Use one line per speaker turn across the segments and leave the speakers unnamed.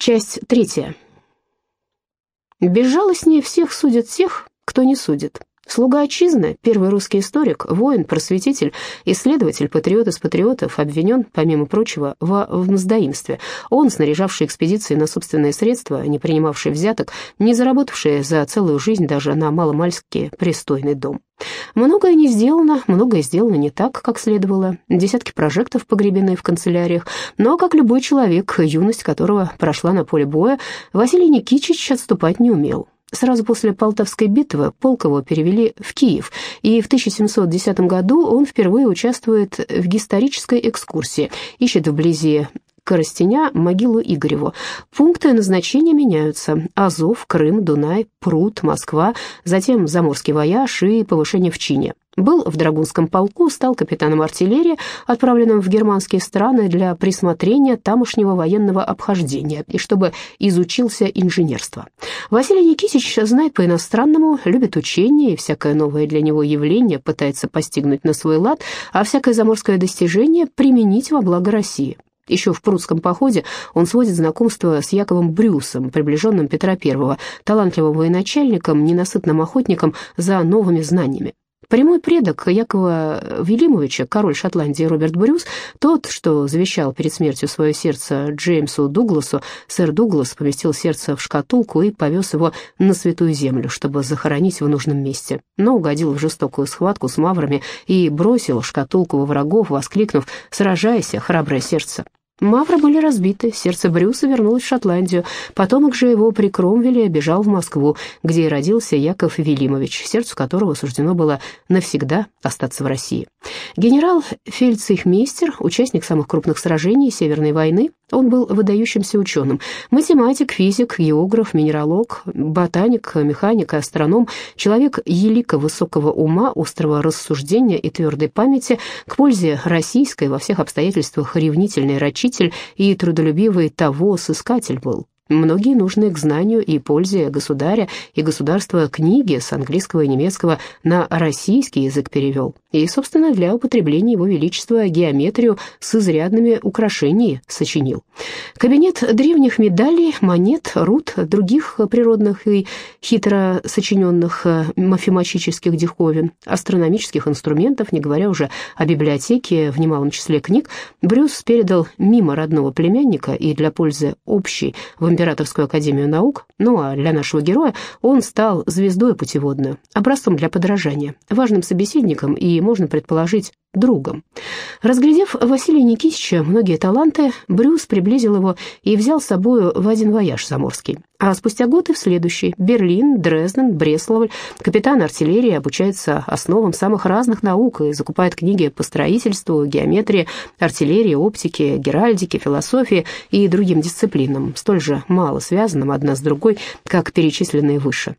Часть третья. Безжалостнее всех судят тех, кто не судит. Слуга отчизны, первый русский историк, воин, просветитель, исследователь, патриот из патриотов, обвинен, помимо прочего, во мздоимстве. Он, снаряжавший экспедиции на собственные средства, не принимавший взяток, не заработавший за целую жизнь даже на маломальский пристойный дом. Многое не сделано, многое сделано не так, как следовало. Десятки прожектов погребены в канцеляриях, но, как любой человек, юность которого прошла на поле боя, Василий Никитич отступать не умел. Сразу после Полтавской битвы полк его перевели в Киев, и в 1710 году он впервые участвует в исторической экскурсии, ищет вблизи Коростеня могилу Игореву. Пункты назначения меняются. Азов, Крым, Дунай, Пруд, Москва, затем Заморский вояж и повышение в чине. Был в Драгунском полку, стал капитаном артиллерии, отправленным в германские страны для присмотрения тамошнего военного обхождения и чтобы изучился инженерство. Василий Никитич знает по-иностранному, любит учение и всякое новое для него явление пытается постигнуть на свой лад, а всякое заморское достижение применить во благо России. Еще в прусском походе он сводит знакомство с Яковом Брюсом, приближенным Петра I, талантливым военачальником, ненасытным охотником за новыми знаниями. Прямой предок Якова Велимовича, король Шотландии Роберт Брюс, тот, что завещал перед смертью свое сердце Джеймсу Дугласу, сэр Дуглас поместил сердце в шкатулку и повез его на святую землю, чтобы захоронить в нужном месте, но угодил в жестокую схватку с маврами и бросил шкатулку во врагов, воскликнув «Сражайся, храброе сердце!». Мавры были разбиты, сердце Брюса вернулось в Шотландию, потомок же его при Кромвеле бежал в Москву, где и родился Яков Велимович, сердцу которого суждено было навсегда остаться в России. Генерал Фельдцейхмейстер, участник самых крупных сражений Северной войны, он был выдающимся ученым, математик, физик, географ, минералог, ботаник, механик и астроном, человек елика высокого ума, острого рассуждения и твердой памяти, к пользе российской во всех обстоятельствах ревнительный рачитель и трудолюбивый того сыскатель был. Многие нужные к знанию и пользе государя и государства книги с английского и немецкого на российский язык перевел, и, собственно, для употребления его величества геометрию с изрядными украшениями сочинил. Кабинет древних медалей, монет, руд, других природных и хитро сочиненных э, мафематических диковин, астрономических инструментов, не говоря уже о библиотеке, в немалом числе книг, Брюс передал мимо родного племянника и для пользы общей в Императорскую академию наук, ну а для нашего героя он стал звездой путеводной, образцом для подражания, важным собеседником и, можно предположить, другом. Разглядев Василия Никитича многие таланты, Брюс приблизил его и взял с собой в один вояж заморский. А спустя год и в следующий – Берлин, Дрезден, Бресловль. Капитан артиллерии обучается основам самых разных наук и закупает книги по строительству, геометрии, артиллерии, оптике, геральдике, философии и другим дисциплинам, столь же мало связанным одна с другой, как перечисленные выше.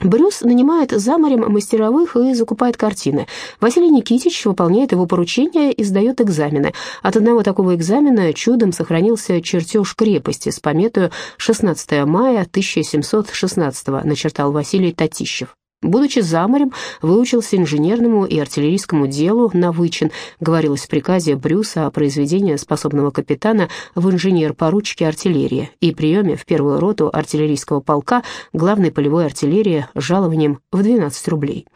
Брюс нанимает за морем мастеровых и закупает картины. Василий Никитич выполняет его поручения и сдает экзамены. От одного такого экзамена чудом сохранился чертеж крепости с пометою 16 мая 1716 начертал Василий Татищев. Будучи за морем, выучился инженерному и артиллерийскому делу на вычин, говорилось в приказе Брюса о произведении способного капитана в инженер-поручике артиллерии и приеме в первую роту артиллерийского полка главной полевой артиллерии жалованием в 12 рублей.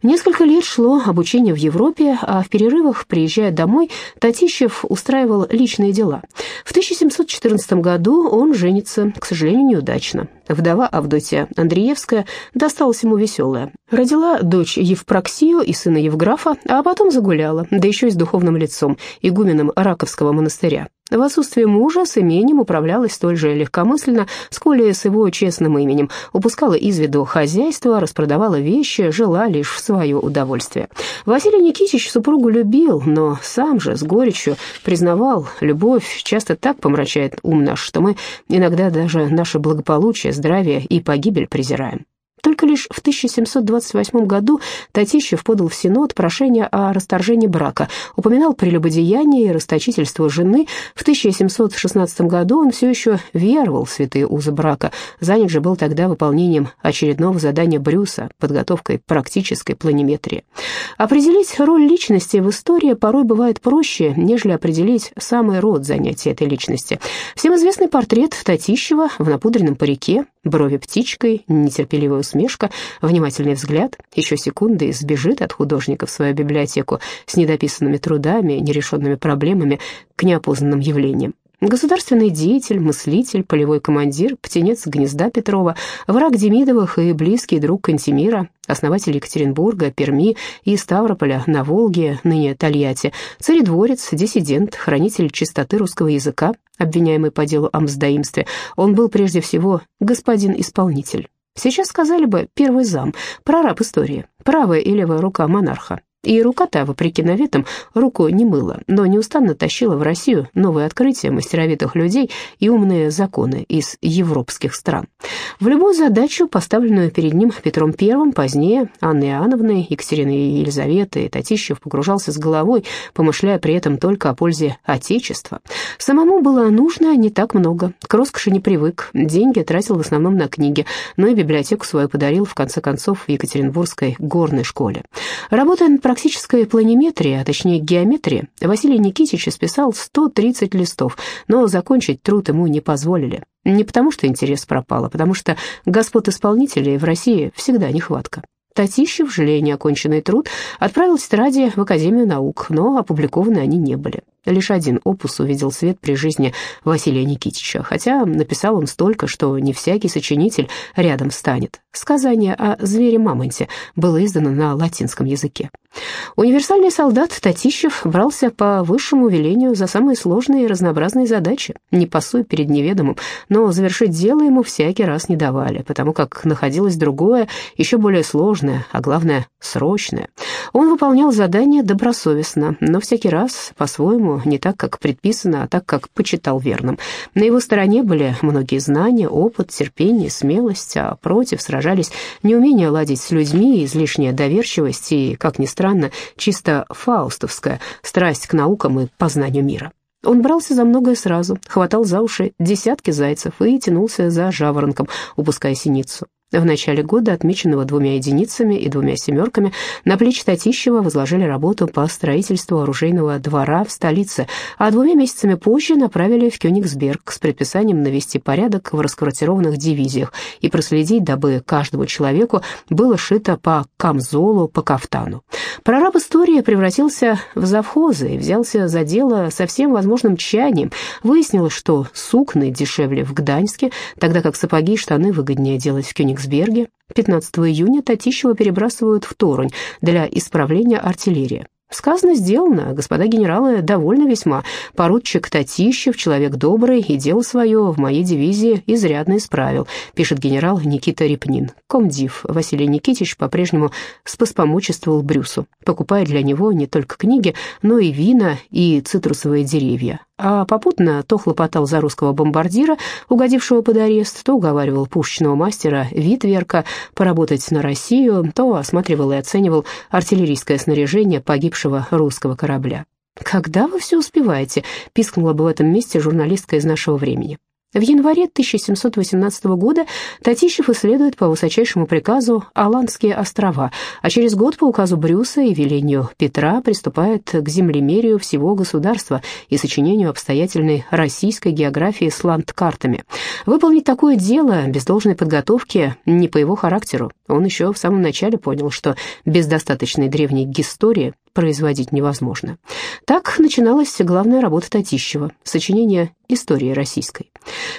Несколько лет шло обучение в Европе, а в перерывах, приезжая домой, Татищев устраивал личные дела. В 1714 году он женится, к сожалению, неудачно. Вдова Авдотья Андреевская досталась ему веселая. Родила дочь Евпроксию и сына Евграфа, а потом загуляла, да еще и с духовным лицом, игуменом Раковского монастыря. В отсутствие мужа с имением управлялась столь же легкомысленно, сколь и с его честным именем, упускала из виду хозяйство, распродавала вещи, жила лишь в свое удовольствие. Василий Никитич супругу любил, но сам же с горечью признавал, любовь часто так помрачает ум наш, что мы иногда даже наше благополучие, здравие и погибель презираем. Только лишь в 1728 году Татищев подал в Синод прошение о расторжении брака, упоминал прелюбодеяние и расточительство жены. В 1716 году он все еще веровал в святые узы брака, занят же был тогда выполнением очередного задания Брюса, подготовкой практической планиметрии. Определить роль личности в истории порой бывает проще, нежели определить самый род занятия этой личности. Всем известный портрет Татищева в напудренном парике, брови птичкой, нетерпеливая усмешка, внимательный взгляд, еще секунды и сбежит от художника в свою библиотеку с недописанными трудами, нерешенными проблемами к неопознанным явлениям. Государственный деятель, мыслитель, полевой командир, птенец гнезда Петрова, враг Демидовых и близкий друг Кантемира, основатель Екатеринбурга, Перми и Ставрополя на Волге, ныне Тольятти, царедворец, диссидент, хранитель чистоты русского языка, обвиняемый по делу о мздоимстве, он был прежде всего господин-исполнитель. Сейчас сказали бы первый зам, прораб истории, правая и левая рука монарха. И рука-то, вопреки наветам, руку не мыла, но неустанно тащила в Россию новые открытия мастеровитых людей и умные законы из европских стран. В любую задачу, поставленную перед ним Петром I, позднее Анной Иоанновной, Екатериной Елизаветой, Татищев погружался с головой, помышляя при этом только о пользе Отечества. Самому было нужно не так много, к роскоши не привык, деньги тратил в основном на книги, но и библиотеку свою подарил, в конце концов, в Екатеринбургской горной школе. Работая над практической планиметрии, а точнее геометрии, Василий Никитич исписал 130 листов, но закончить труд ему не позволили. Не потому, что интерес пропал, а потому что господ исполнителей в России всегда нехватка. Татищев, жалея неоконченный труд, отправил тетради в Академию наук, но опубликованы они не были. Лишь один опус увидел свет при жизни Василия Никитича, хотя написал он столько, что не всякий сочинитель рядом станет. Сказание о звере-мамонте было издано на латинском языке. Универсальный солдат Татищев брался по высшему велению за самые сложные и разнообразные задачи, не пасуя перед неведомым, но завершить дело ему всякий раз не давали, потому как находилось другое, еще более сложное, а главное, срочное. Он выполнял задание добросовестно, но всякий раз по-своему, не так, как предписано, а так, как почитал верным. На его стороне были многие знания, опыт, терпение, смелость, а против сражались неумение ладить с людьми, излишняя доверчивость и, как ни странно, чисто фаустовская страсть к наукам и познанию мира. Он брался за многое сразу, хватал за уши десятки зайцев и тянулся за жаворонком, упуская синицу. В начале года, отмеченного двумя единицами и двумя семерками, на плечи Татищева возложили работу по строительству оружейного двора в столице, а двумя месяцами позже направили в Кёнигсберг с предписанием навести порядок в расквартированных дивизиях и проследить, дабы каждому человеку было шито по камзолу, по кафтану. Прораб истории превратился в завхоза и взялся за дело со всем возможным тщанием. Выяснилось, что сукны дешевле в Гданьске, тогда как сапоги и штаны выгоднее делать в Кёнигсберге Кёнигсберге 15 июня Татищева перебрасывают в Торонь для исправления артиллерии. Сказано, сделано, господа генералы довольны весьма. Поручик Татищев, человек добрый, и дело свое в моей дивизии изрядно исправил, пишет генерал Никита Репнин. Комдив Василий Никитич по-прежнему споспомочествовал Брюсу, покупая для него не только книги, но и вина и цитрусовые деревья, а попутно то хлопотал за русского бомбардира, угодившего под арест, то уговаривал пушечного мастера Витверка поработать на Россию, то осматривал и оценивал артиллерийское снаряжение погибшего русского корабля. «Когда вы все успеваете?» — пискнула бы в этом месте журналистка из нашего времени. В январе 1718 года Татищев исследует по высочайшему приказу Аландские острова, а через год по указу Брюса и велению Петра приступает к землемерию всего государства и сочинению обстоятельной российской географии с ландкартами. Выполнить такое дело без должной подготовки не по его характеру. Он еще в самом начале понял, что без достаточной древней истории производить невозможно. Так начиналась главная работа Татищева – сочинение истории российской.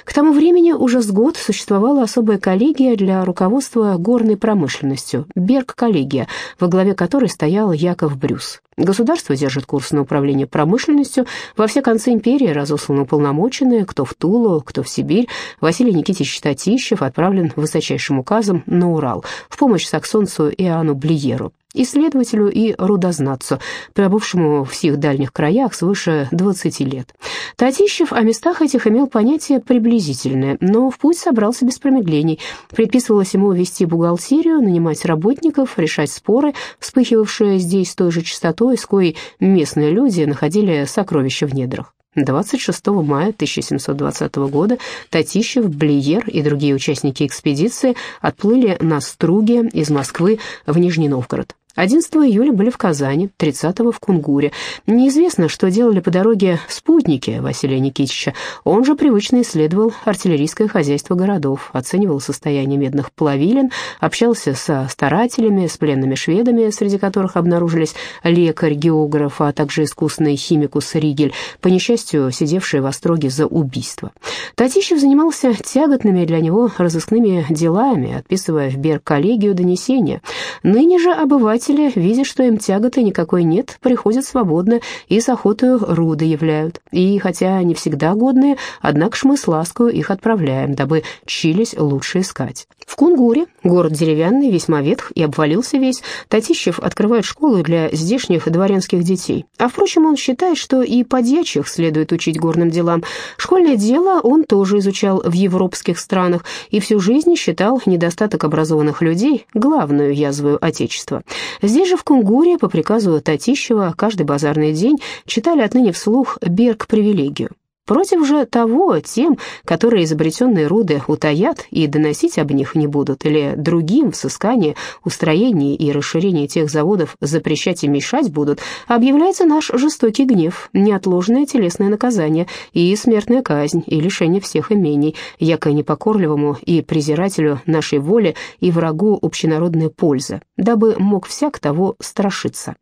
К тому времени уже с год существовала особая коллегия для руководства горной промышленностью – Берг-коллегия, во главе которой стоял Яков Брюс. Государство держит курс на управление промышленностью. Во все концы империи разосланы уполномоченные, кто в Тулу, кто в Сибирь. Василий Никитич Татищев отправлен высочайшим указом на Урал в помощь саксонцу Иоанну Блиеру. исследователю и рудознатцу, пробывшему в сих дальних краях свыше 20 лет. Татищев о местах этих имел понятие приблизительное, но в путь собрался без промедлений. Предписывалось ему вести бухгалтерию, нанимать работников, решать споры, вспыхивавшие здесь с той же частотой, с коей местные люди находили сокровища в недрах. 26 мая 1720 года Татищев, Блиер и другие участники экспедиции отплыли на Струге из Москвы в Нижний Новгород. 11 июля были в Казани, 30 в Кунгуре. Неизвестно, что делали по дороге спутники Василия Никитича. Он же привычно исследовал артиллерийское хозяйство городов, оценивал состояние медных плавилин, общался со старателями, с пленными шведами, среди которых обнаружились лекарь, географ, а также искусный химикус Ригель, по несчастью, сидевший в остроге за убийство. Татищев занимался тяготными для него разыскными делами, отписывая в Берг-коллегию донесения. Ныне же обыватель Покупатели, видя, что им тяготы никакой нет, приходят свободно и с охотою руды являют. И хотя не всегда годные, однако ж мы с ласкою их отправляем, дабы чились лучше искать. В Кунгуре, город деревянный, весьма ветх и обвалился весь, Татищев открывает школу для здешних дворянских детей. А впрочем, он считает, что и подьячих следует учить горным делам. Школьное дело он тоже изучал в европейских странах и всю жизнь считал недостаток образованных людей главную язвою Отечества. Здесь же, в Кунгуре, по приказу Татищева, каждый базарный день читали отныне вслух «Берг-привилегию». Против же того, тем, которые изобретенные руды утаят и доносить об них не будут, или другим в сыскании, устроении и расширении тех заводов запрещать и мешать будут, объявляется наш жестокий гнев, неотложное телесное наказание и смертная казнь и лишение всех имений, яко непокорливому и презирателю нашей воли и врагу общенародная польза, дабы мог всяк того страшиться.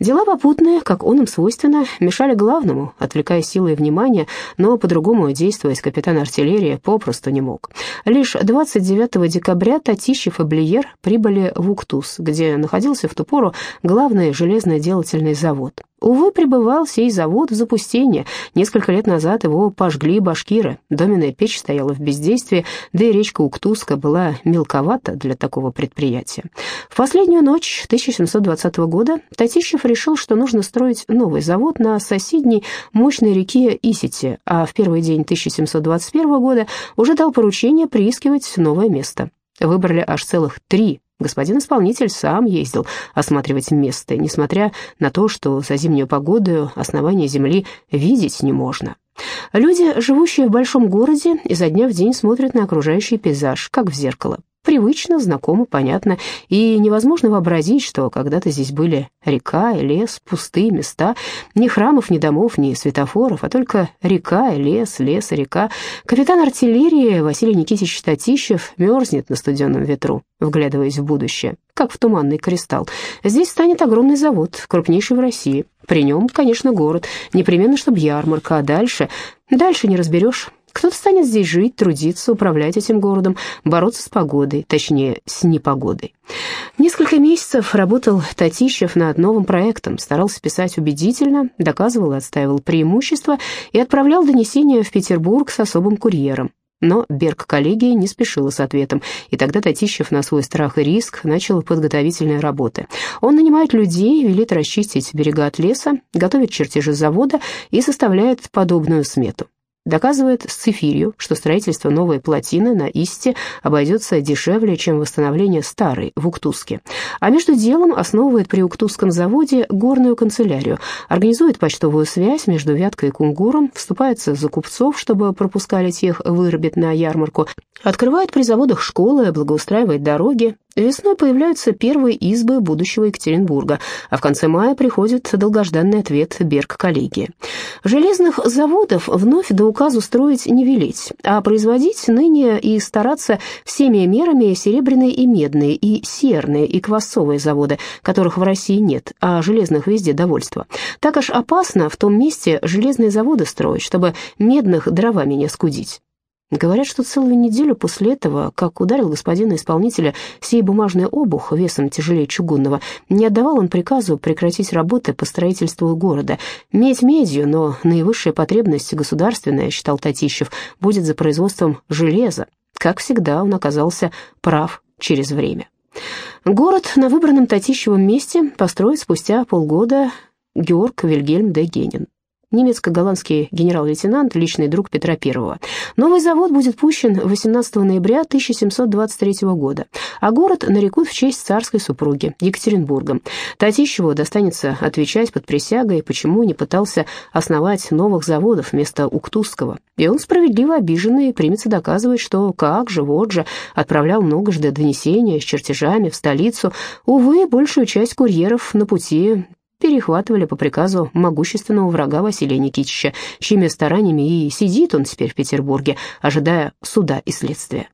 Дела попутные, как он им свойственно, мешали главному, отвлекая силы и внимание, но по-другому действовать капитан артиллерии попросту не мог. Лишь 29 декабря Татищев и Блиер прибыли в Уктус, где находился в ту пору главный железноделательный завод. Увы, пребывал сей завод в запустении. Несколько лет назад его пожгли башкиры. Доменная печь стояла в бездействии, да и речка Уктуска была мелковата для такого предприятия. В последнюю ночь 1720 года Татищев решил, что нужно строить новый завод на соседней мощной реке Исити, а в первый день 1721 года уже дал поручение приискивать новое место. Выбрали аж целых три Господин исполнитель сам ездил осматривать место, несмотря на то, что за зимнюю погоду основание земли видеть не можно. Люди, живущие в большом городе, изо дня в день смотрят на окружающий пейзаж, как в зеркало. Привычно, знакомо, понятно, и невозможно вообразить, что когда-то здесь были река и лес, пустые места, ни храмов, ни домов, ни светофоров, а только река и лес, лес и река. Капитан артиллерии Василий Никитич Татищев мерзнет на студенном ветру, вглядываясь в будущее, как в туманный кристалл. Здесь станет огромный завод, крупнейший в России. При нем, конечно, город, непременно, чтобы ярмарка, а дальше... Дальше не разберешь. Кто-то станет здесь жить, трудиться, управлять этим городом, бороться с погодой, точнее, с непогодой. Несколько месяцев работал Татищев над новым проектом, старался писать убедительно, доказывал и отстаивал преимущества и отправлял донесения в Петербург с особым курьером. Но Берг-коллегия не спешила с ответом, и тогда Татищев на свой страх и риск начал подготовительные работы. Он нанимает людей, велит расчистить берега от леса, готовит чертежи завода и составляет подобную смету. Доказывает с цифирью, что строительство новой плотины на Исте обойдется дешевле, чем восстановление старой в Уктуске. А между делом основывает при Уктусском заводе горную канцелярию, организует почтовую связь между Вяткой и Кунгуром, вступается за купцов, чтобы пропускали тех вырубить на ярмарку, открывает при заводах школы, благоустраивает дороги, Весной появляются первые избы будущего Екатеринбурга, а в конце мая приходит долгожданный ответ Берг-коллегии. Железных заводов вновь до указу строить не велеть, а производить ныне и стараться всеми мерами серебряные и медные, и серные, и квасовые заводы, которых в России нет, а железных везде довольство. Так аж опасно в том месте железные заводы строить, чтобы медных дровами не скудить. Говорят, что целую неделю после этого, как ударил господина исполнителя сей бумажный обух весом тяжелее чугунного, не отдавал он приказу прекратить работы по строительству города. Медь медью, но наивысшая потребность государственная, считал Татищев, будет за производством железа. Как всегда, он оказался прав через время. Город на выбранном Татищевом месте построит спустя полгода Георг Вильгельм де Генин немецко-голландский генерал-лейтенант, личный друг Петра I. Новый завод будет пущен 18 ноября 1723 года, а город нарекут в честь царской супруги Екатеринбургом. Татищеву достанется отвечать под присягой, почему не пытался основать новых заводов вместо Уктусского. И он справедливо обиженный примется доказывать, что как же, вот же, отправлял многожды донесения с чертежами в столицу. Увы, большую часть курьеров на пути перехватывали по приказу могущественного врага Василия Никитича, чьими стараниями и сидит он теперь в Петербурге, ожидая суда и следствия.